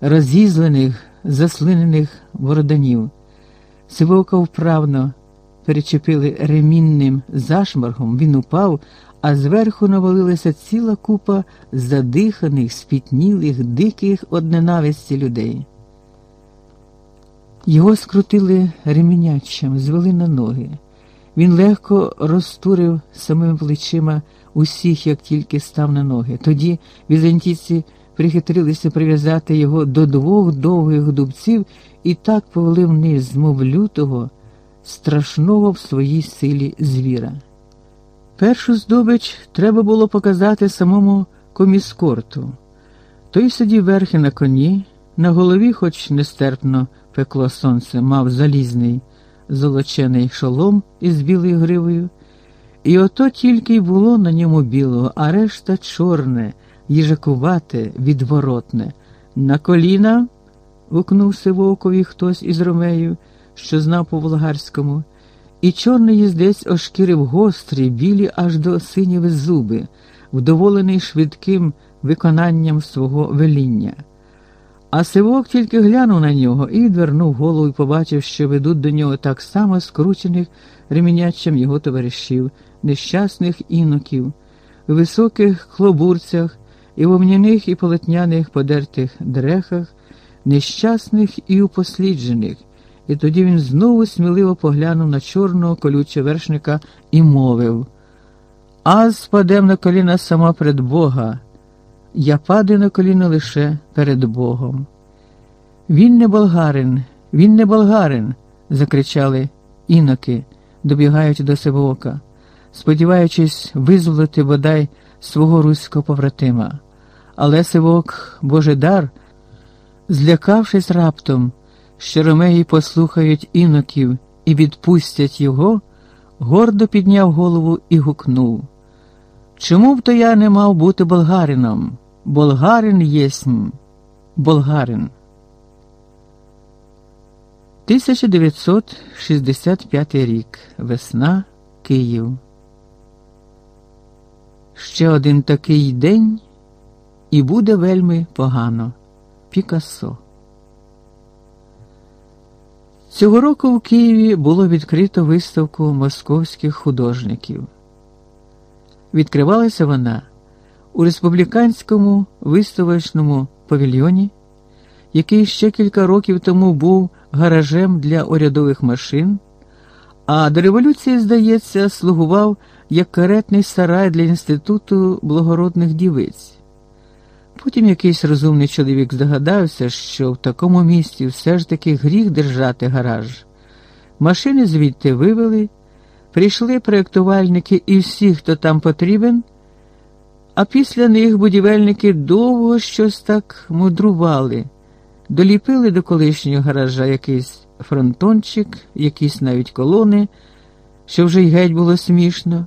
розізлених, заслинених вороданів. Сивока вправно перечепили ремінним зашмаргом, він упав, а зверху навалилася ціла купа задиханих, спітнілих, диких од ненависті людей. Його скрутили ремінячем, звели на ноги. Він легко розтурив самими плечима усіх, як тільки став на ноги. Тоді візантійці прихитрилися прив'язати його до двох довгих дубців і так повели вниз, мов лютого, страшного в своїй силі звіра. Першу здобич треба було показати самому коміскорту. Той сидів верхи на коні, на голові, хоч нестерпно пекло сонце, мав залізний золочений шолом із білою гривою, і ото тільки й було на ньому білого, а решта чорне, їжакувате, відворотне. На коліна. гукнув Сивокові хтось із ромею, що знав по волгарському, і чорний їздець ошкірив гострі, білі аж до синєві зуби, вдоволений швидким виконанням свого веління. А сивок тільки глянув на нього і відвернув голову і побачив, що ведуть до нього так само скручених ремінячем його товаришів, нещасних іноків, у високих хлобурцях і вовняних і полотняних подертих дрехах, нещасних і упосліджених. І тоді він знову сміливо поглянув на чорного колючого вершника і мовив Аз спадем на коліна сама перед Бога. Я падаю на коліно лише перед Богом. Він не болгарин, він не болгарин, закричали іноки, добігаючи до Сивоока, сподіваючись визволити бодай свого руського побратима. Але Сивок, Божедар, злякавшись раптом, що ромеї послухають іноків і відпустять його, гордо підняв голову і гукнув Чому б то я не мав бути болгарином? Болгарин єсмь, болгарин. 1965 рік. Весна Київ. Ще один такий день і буде вельми погано. Пікассо. Цього року в Києві було відкрито виставку московських художників. Відкривалася вона у республіканському виставочному павільйоні, який ще кілька років тому був гаражем для урядових машин, а до революції, здається, слугував як каретний сарай для інституту благородних дівиць. Потім якийсь розумний чоловік здогадався, що в такому місті все ж таки гріх держати гараж. Машини звідти вивели, прийшли проєктувальники і всі, хто там потрібен. А після них будівельники довго щось так мудрували, доліпили до колишнього гаража якийсь фронтончик, якісь навіть колони, що вже й геть було смішно.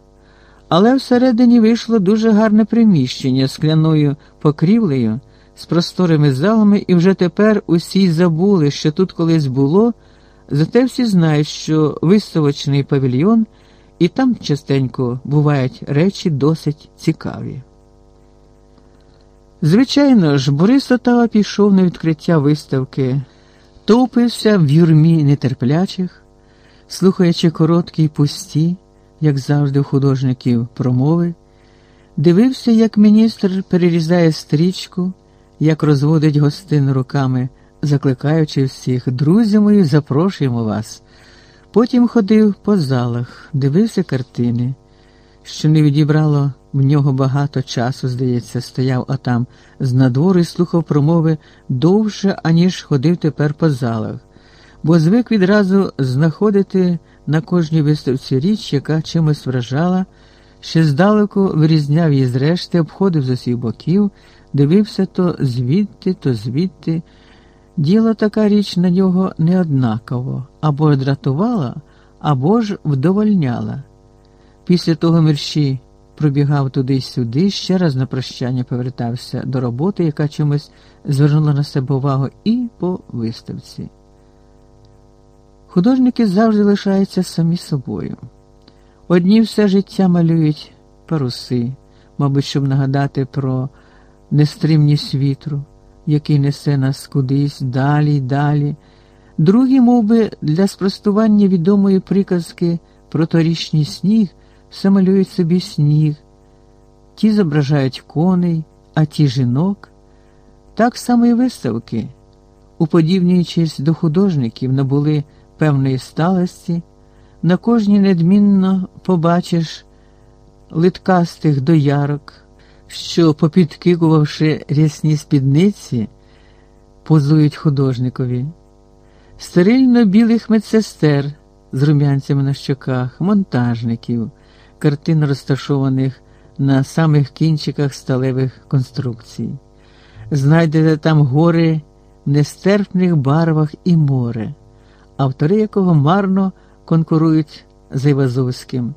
Але всередині вийшло дуже гарне приміщення з скляною покрівлею, з просторими залами, і вже тепер усі забули, що тут колись було, зате всі знають, що виставочний павільйон, і там частенько бувають речі досить цікаві. Звичайно ж, Борис Отава пішов на відкриття виставки топився в юрмі нетерплячих, слухаючи короткі пусті, як завжди у художників, промови, дивився, як міністр перерізає стрічку, як розводить гостин руками, закликаючи всіх, друзі мої, запрошуємо вас. Потім ходив по залах, дивився картини, що не відібрало в нього багато часу, здається, стояв отам з надвору і слухав промови довше, аніж ходив тепер по залах, бо звик відразу знаходити на кожній виставці річ, яка чимось вражала, ще здалеку вирізняв її зрешти, обходив з усіх боків, дивився то звідти, то звідти. Діло така річ на нього неоднаково або дратувала, або ж вдовольняла. Після того мерщі пробігав туди й сюди, ще раз на прощання повертався до роботи, яка чимось звернула на себе увагу, і по виставці. Художники завжди лишаються самі собою. Одні все життя малюють паруси, мабуть, щоб нагадати про нестримність вітру, який несе нас кудись далі й далі. Другі, мов би, для спростування відомої приказки про торічний сніг все малюють собі сніг, ті зображають коней, а ті жінок. Так само і виставки, уподібнюючись до художників, набули певної сталості, на кожній недмінно побачиш литкастих доярок, що, попідкикувавши рясні спідниці, позують художникові, стерильно білих медсестер з рум'янцями на щоках, монтажників картин, розташованих на самих кінчиках сталевих конструкцій. Знайдете там гори в нестерпних барвах і море, автори якого марно конкурують з Івазовським.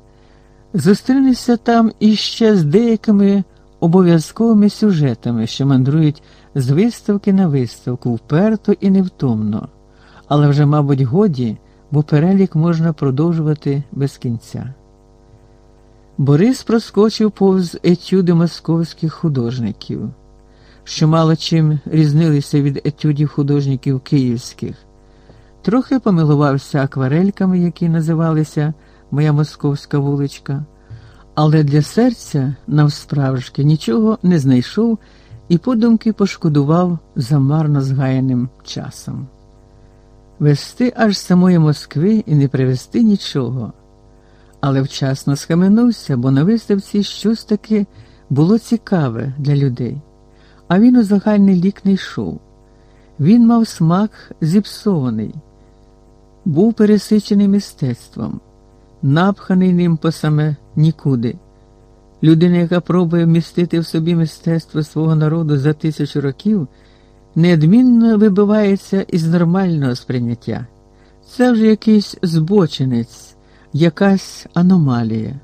Зустрінешся там іще з деякими обов'язковими сюжетами, що мандрують з виставки на виставку вперто і невтомно, але вже, мабуть, годі, бо перелік можна продовжувати без кінця. Борис проскочив повз етюди московських художників, що мало чим різнилися від етюдів художників київських, трохи помилувався акварельками, які називалися Моя московська вуличка, але для серця, навсправжки, нічого не знайшов і подумки пошкодував за марно згаяним часом. Вести аж самої Москви і не привезти нічого але вчасно схаменувся, бо на виставці щось таке було цікаве для людей, а він у загальний лік не йшов. Він мав смак зіпсований, був пересичений мистецтвом, напханий ним по саме нікуди. Людина, яка пробує вмістити в собі мистецтво свого народу за тисячу років, неодмінно вибивається із нормального сприйняття. Це вже якийсь збочинець якась аномалія.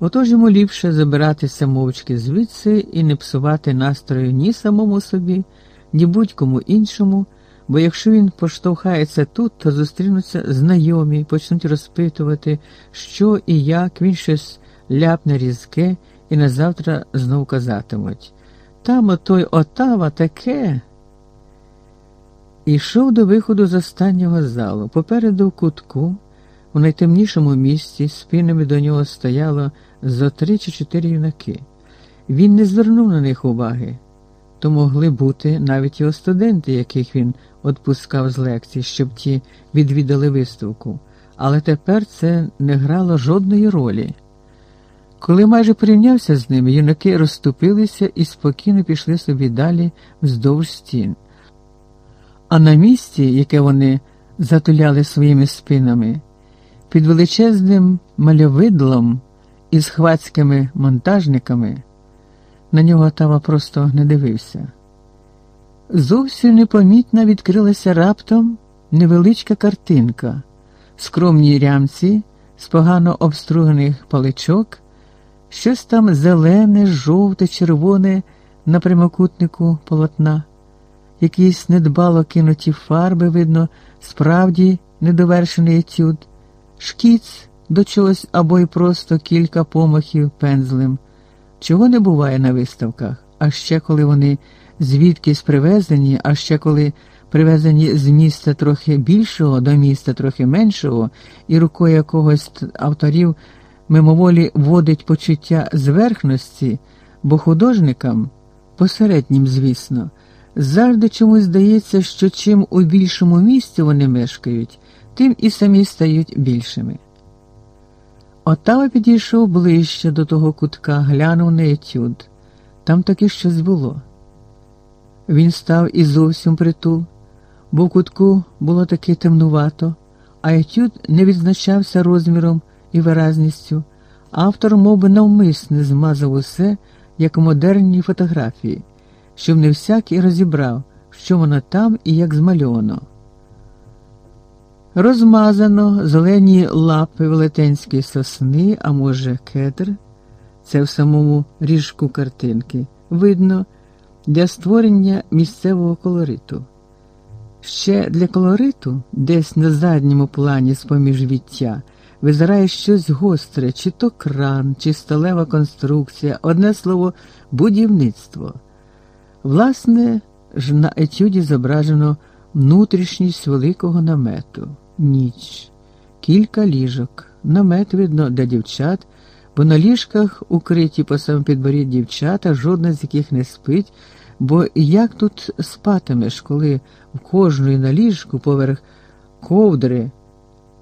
Отож йому ліпше забиратися мовчки звідси і не псувати настрою ні самому собі, ні будь-кому іншому, бо якщо він поштовхається тут, то зустрінуться знайомі, почнуть розпитувати, що і як він щось ляпне різке і назавтра знов казатимуть. Там отой отава таке. Ішов до виходу з останнього залу, попереду в кутку. У найтемнішому місці спинами до нього стояло зо три чи чотири юнаки. Він не звернув на них уваги, то могли бути навіть його студенти, яких він відпускав з лекцій, щоб ті відвідали виставку, але тепер це не грало жодної ролі. Коли майже порівнявся з ними, юнаки розступилися і спокійно пішли собі далі вздовж стін. А на місці, яке вони затуляли своїми спинами, під величезним мальовидлом із хвацькими монтажниками на нього Тава просто не дивився. Зовсім непомітно відкрилася раптом невеличка картинка, скромній рямці з погано обструганих паличок, щось там зелене, жовте, червоне на прямокутнику полотна, якісь недбало кинуті фарби, видно, справді недовершений етюд. Шкіц до чогось або й просто кілька помахів пензлем, чого не буває на виставках, а ще коли вони звідкись привезені, а ще коли привезені з міста трохи більшого до міста трохи меншого, і рукою якогось авторів мимоволі водить почуття зверхності, бо художникам, посереднім, звісно, завжди чомусь здається, що чим у більшому місці вони мешкають, тим і самі стають більшими. Отава підійшов ближче до того кутка, глянув на етюд. Там таки щось було. Він став і зовсім притул, бо в кутку було таки темнувато, а етюд не відзначався розміром і виразністю. Автор мов би, навмисне змазав усе, як у модерній фотографії, щоб не всякий розібрав, що воно там і як змальовано. Розмазано зелені лапи велетенської сосни, а може, кедр, це в самому ріжку картинки, видно для створення місцевого колориту. Ще для колориту, десь на задньому плані з поміж віття, визирає щось гостре, чи то кран, чи сталева конструкція, одне слово, будівництво. Власне ж на етюді зображено внутрішність великого намету, ніч, кілька ліжок, намет видно для дівчат, бо на ліжках укриті по самому підборі дівчата, жодна з яких не спить. Бо як тут спатимеш, коли в кожної на ліжку поверх ковдри,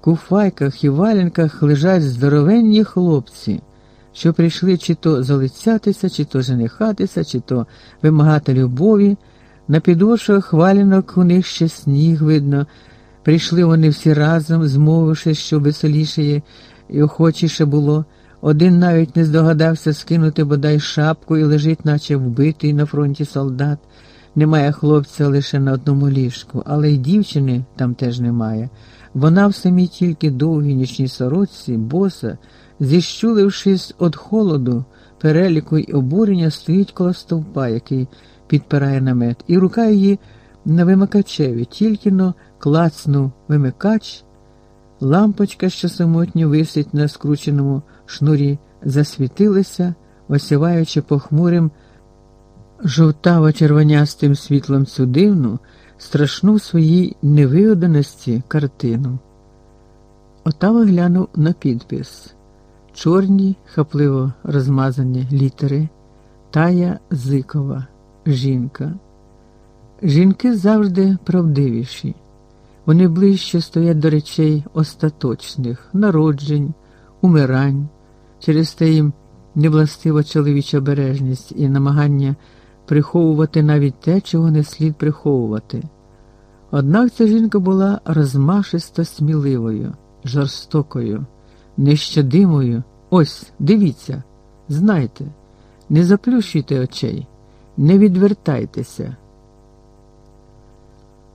куфайках і валенках лежать здоровенні хлопці, що прийшли чи то залицятися, чи то женихатися, чи то вимагати любові, на підошвах валянок у них ще сніг видно. Прийшли вони всі разом, змовивши, що веселіше і охочіше було. Один навіть не здогадався скинути бодай шапку і лежить, наче вбитий на фронті солдат. Немає хлопця лише на одному ліжку, але й дівчини там теж немає. Вона в самій тільки довгій нічній сорочці, боса, зіщулившись від холоду, переліку й обурення, стоїть коло стовпа, який підпирає намет, і рука її на вимикачеві, тільки но клацнув вимикач. Лампочка, що самотньо висить на скрученому шнурі, засвітилася, осіваючи похмурим жовтаво червонястим світлом цю дивну, страшну своїй невиоданості картину. Отава глянув на підпис чорні, хапливо розмазані літери, тая Зикова, жінка. Жінки завжди правдивіші. Вони ближче стоять до речей остаточних, народжень, умирань, через те їм невластива чоловіча бережність і намагання приховувати навіть те, чого не слід приховувати. Однак ця жінка була розмашисто сміливою, жорстокою, нещадимою. Ось, дивіться, знайте, не заплющуйте очей, не відвертайтеся.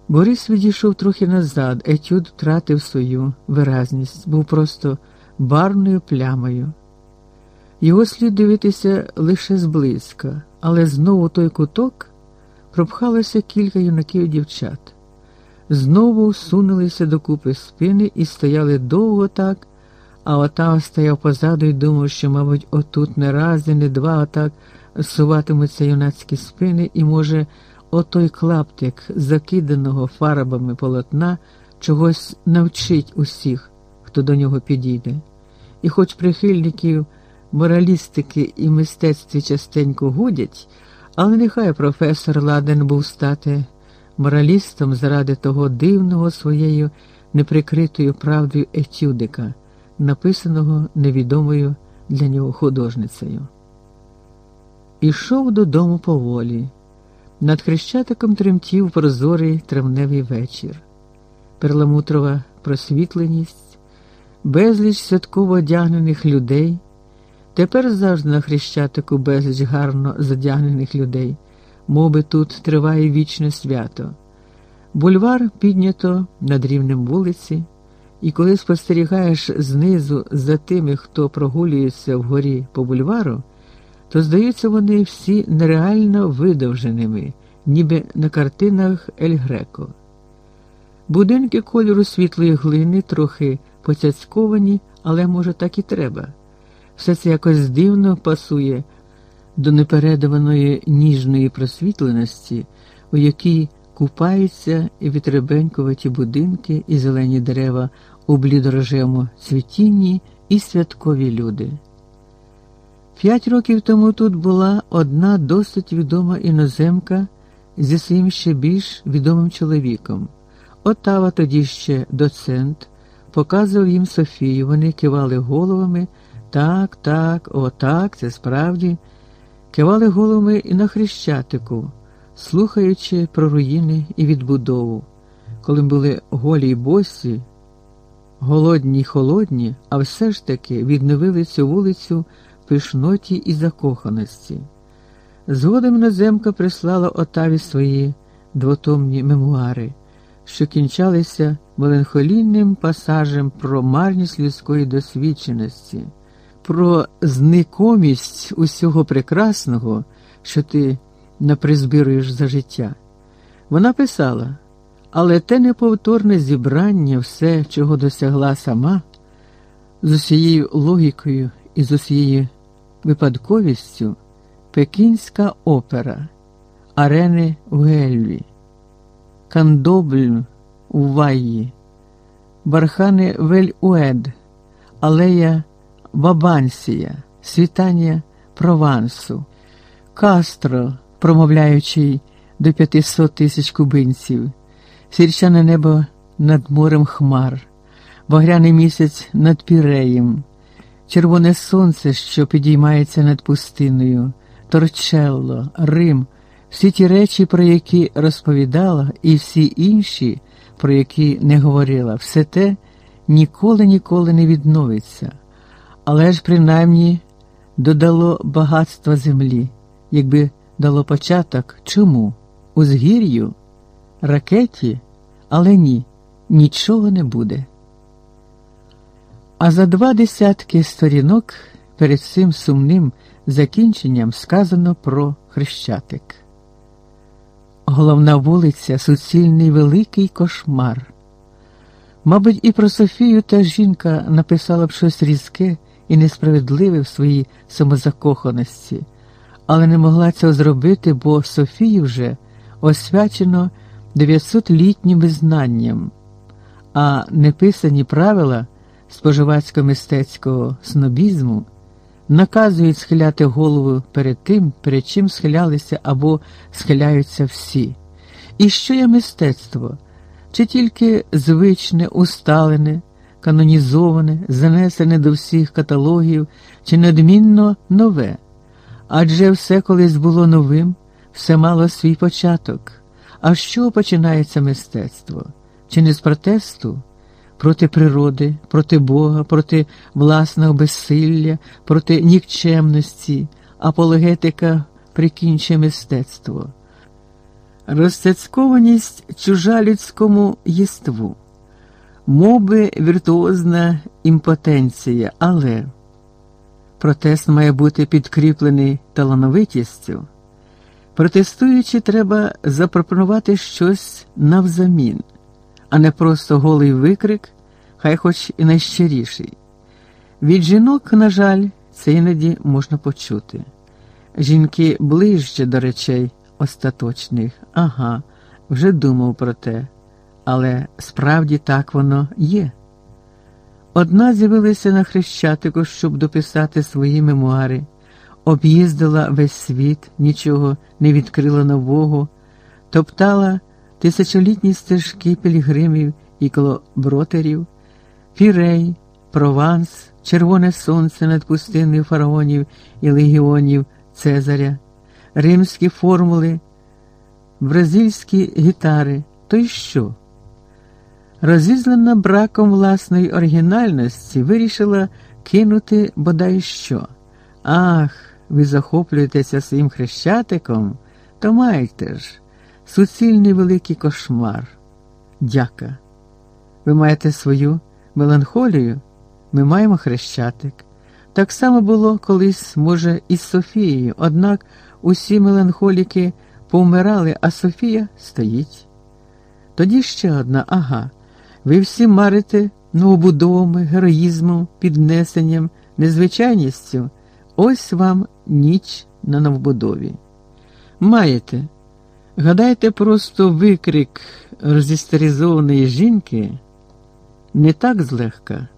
Борис відійшов трохи назад, етюд втратив свою виразність, був просто барною плямою. Його слід дивитися лише зблизька, але знову той куток пропхалося кілька юнаків і дівчат. Знову сунулися до купи спини і стояли довго так, а Отава стояв позаду і думав, що, мабуть, отут не раз і не два отак суватимуться юнацькі спини, і, може, отой клаптик, закиданого фарбами полотна, чогось навчить усіх, хто до нього підійде. І хоч прихильників моралістики і мистецтві частенько гудять, але нехай професор ладен був стати моралістом заради того дивного своєю неприкритою правдою етюдика, написаного невідомою для нього художницею. Ішов додому поволі. Над хрещатиком тремтів прозорий травневий вечір, перламутрова просвітленість, безліч святково одягнених людей. Тепер завжди на хрещатику безліч гарно задягнених людей, моби тут триває вічне свято. Бульвар піднято над рівнем вулиці, і коли спостерігаєш знизу за тими, хто прогулюється вгорі по бульвару, то здаються вони всі нереально видовженими, ніби на картинах Ель Греко. Будинки кольору світлої глини трохи поцяцьковані, але, може, так і треба. Все це якось дивно пасує до непередуваної ніжної просвітленості, у якій купаються і вітребенькуваті будинки, і зелені дерева у блідорожевому цвітінні, і святкові люди. П'ять років тому тут була одна досить відома іноземка зі своїм ще більш відомим чоловіком. Отава тоді ще доцент, показував їм Софію. Вони кивали головами. Так, так, отак, це справді. Кивали головами і на хрещатику, слухаючи про руїни і відбудову, коли були голі й босі, голодні й холодні, а все ж таки відновили цю вулицю пишноті і закоханості. Згодом іноземка прислала Отаві свої двотомні мемуари, що кінчалися меланхолійним пасажем про марність людської досвідченості, про зникомість усього прекрасного, що ти напризбируєш за життя. Вона писала, але те неповторне зібрання, все, чого досягла сама, з усією логікою і з усією випадковістю Пекінська опера, арени в Гельві, Кандобль у Вайї, Бархани Вель-Уед, Алея Бабансія, Світання Провансу, Кастро, промовляючи до 500 тисяч кубинців, сірчане небо над морем хмар, багряний місяць над піреєм червоне сонце, що підіймається над пустиною, Торчелло, Рим, всі ті речі, про які розповідала, і всі інші, про які не говорила, все те ніколи ніколи не відновиться, але ж принаймні додало багатства землі, якби дало початок чому? Узгір'ю, ракеті, але ні, нічого не буде. А за два десятки сторінок перед цим сумним закінченням сказано про хрещатик. Головна вулиця суцільний великий кошмар. Мабуть, і про Софію та жінка написала б щось різке і несправедливе в своїй самозакоханості, але не могла цього зробити, бо Софію вже освячено 900-літнім визнанням, а неписані правила споживацько-мистецького снобізму наказують схиляти голову перед тим, перед чим схилялися або схиляються всі. І що є мистецтво? Чи тільки звичне, усталене, канонізоване, занесене до всіх каталогів, чи надмінно нове? Адже все колись було новим, все мало свій початок. А чого починається мистецтво? Чи не з протесту? Проти природи, проти Бога, проти власного безсилля, проти нікчемності, апологетика прикінчує мистецтво, розцяцькованість чужа людському єству, моби віртуозна імпотенція, але протест має бути підкріплений талановитістю. Протестуючи, треба запропонувати щось навзамін а не просто голий викрик, хай хоч і найщиріший. Від жінок, на жаль, це іноді можна почути. Жінки ближче до речей остаточних, ага, вже думав про те, але справді так воно є. Одна з'явилася на хрещатику, щоб дописати свої мемуари, об'їздила весь світ, нічого не відкрила нового, топтала тисячолітні стежки пілігримів і колобротерів, Пірей, Прованс, червоне сонце над пустиною фараонів і легіонів Цезаря, римські формули, бразильські гітари, то й що? Розізлена браком власної оригінальності, вирішила кинути бодай що. Ах, ви захоплюєтеся своїм хрещатиком, то майте ж суцільний великий кошмар. Дяка. Ви маєте свою меланхолію, ми маємо хрещатик. Так само було колись, може, із Софією, однак усі меланхоліки повмирали, а Софія стоїть. Тоді ще одна, ага, ви всі марите новобудовами, героїзмом, піднесенням, незвичайністю. Ось вам ніч на новбудові. Маєте, Гадаєте, просто викрик розістеризованої жінки не так злегка.